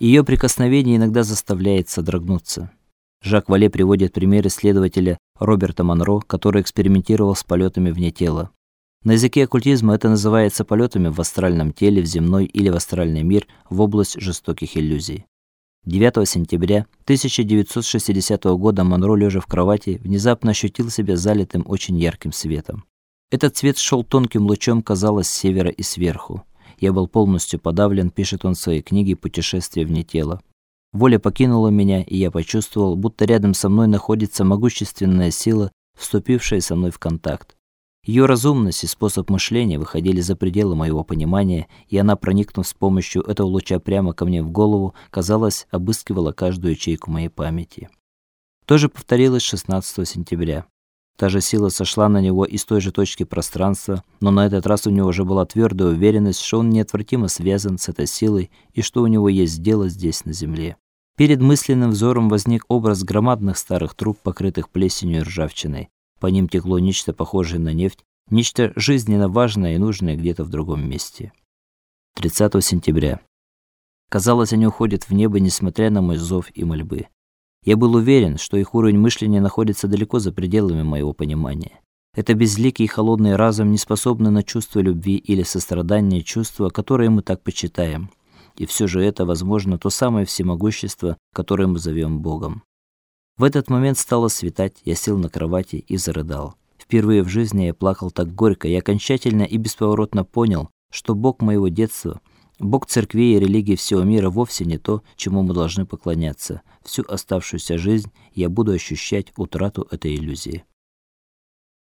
Ее прикосновение иногда заставляет содрогнуться. Жак Вале приводит пример исследователя Роберта Монро, который экспериментировал с полетами вне тела. На языке оккультизма это называется полетами в астральном теле, в земной или в астральный мир, в область жестоких иллюзий. 9 сентября 1960 года Монро, лежа в кровати, внезапно ощутил себя залитым очень ярким светом. Этот свет шел тонким лучом, казалось, с севера и сверху. Я был полностью подавлен, пишет он в своей книге Путешествие вне тела. Воля покинула меня, и я почувствовал, будто рядом со мной находится могущественная сила, вступившая со мной в контакт. Ее разумность и способ мышления выходили за пределы моего понимания, и она, проникнув с помощью этого луча прямо ко мне в голову, казалось, обыскивала каждую ячейку моей памяти. То же повторилось 16 сентября. Та же сила сошла на него из той же точки пространства, но на этот раз у него уже была твердая уверенность, что он неотвратимо связан с этой силой и что у него есть дело здесь на земле. Перед мысленным взором возник образ громадных старых труб, покрытых плесенью и ржавчиной. По ним текло нечто похожее на нефть, нечто жизненно важное и нужное где-то в другом месте. 30 сентября. Казалось, они уходят в небо, несмотря на мой зов и мольбы. Я был уверен, что их уровень мышления находится далеко за пределами моего понимания. Это безликий и холодный разум, не способный на чувство любви или сострадания, чувства, которые мы так почитаем. И все же это, возможно, то самое всемогущество, которое мы зовем Богом. В этот момент стало светать, я сел на кровати и зарыдал. Впервые в жизни я плакал так горько, я окончательно и бесповоротно понял, что Бог моего детства, Бог церкви и религии всего мира вовсе не то, чему мы должны поклоняться. Всю оставшуюся жизнь я буду ощущать утрату этой иллюзии.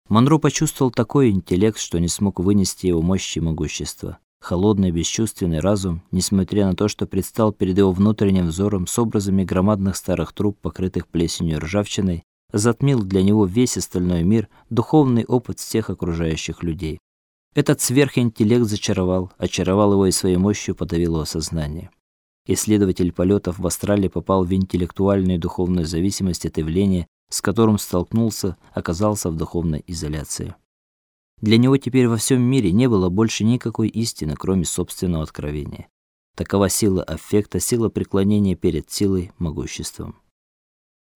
Монро почувствовал такой интеллект, что не смог вынести его мощи и могущества. Холодный, бесчувственный разум, несмотря на то, что предстал перед его внутренним взором с образами громадных старых труб, покрытых плесенью и ржавчиной, затмил для него весь остальной мир, духовный опыт всех окружающих людей. Этот сверхинтеллект зачаровал, очаровал его и своей мощью подавил его сознание. Исследователь полетов в Австралии попал в интеллектуальную и духовную зависимость от явления, с которым столкнулся, оказался в духовной изоляции. Для него теперь во всем мире не было больше никакой истины, кроме собственного откровения. Такова сила аффекта, сила преклонения перед силой, могуществом.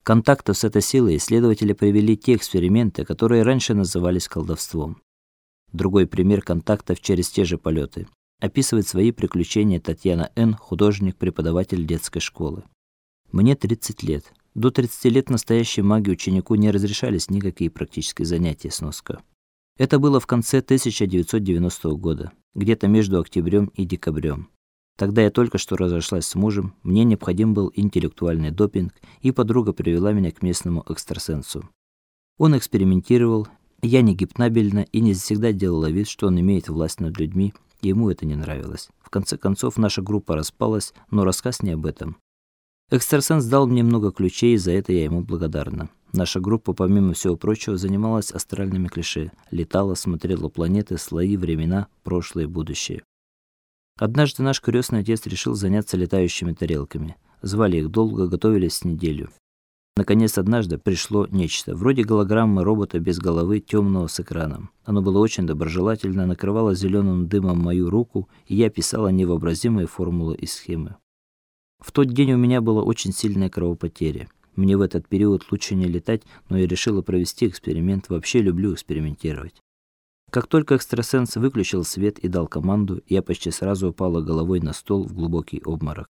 Контактов с этой силой исследователи провели те эксперименты, которые раньше назывались колдовством. Другой пример контактов через те же полеты. Описывает свои приключения Татьяна Н., художник-преподаватель детской школы. Мне 30 лет. До 30 лет настоящей магии ученику не разрешались никакие практические занятия сноска. Это было в конце 1990 года, где-то между октябрем и декабрем. Тогда я только что разошлась с мужем, мне необходим был интеллектуальный допинг, и подруга привела меня к местному экстрасенсу. Он экспериментировал, я не гипнабельна и не всегда делала вид, что он имеет власть над людьми, и ему это не нравилось. В конце концов наша группа распалась, но рассказ не об этом. Экстрасенс дал мне много ключей, и за это я ему благодарна. Наша группа, помимо всего прочего, занималась астральными клише, летала, смотрела планеты, слои, времена, прошлое и будущее. Однажды наш крестный отец решил заняться летающими тарелками. Звали их долго, готовились неделю. Наконец однажды пришло нечто, вроде голограммы робота без головы, темного с экраном. Оно было очень доброжелательно, накрывало зеленым дымом мою руку, и я писала невообразимые формулы и схемы. В тот день у меня была очень сильная кровопотеря. Мне в этот период лучше не летать, но я решила провести эксперимент. Вообще люблю экспериментировать. Как только экстрасенс выключил свет и дал команду, я почти сразу упала головой на стол в глубокий обморок.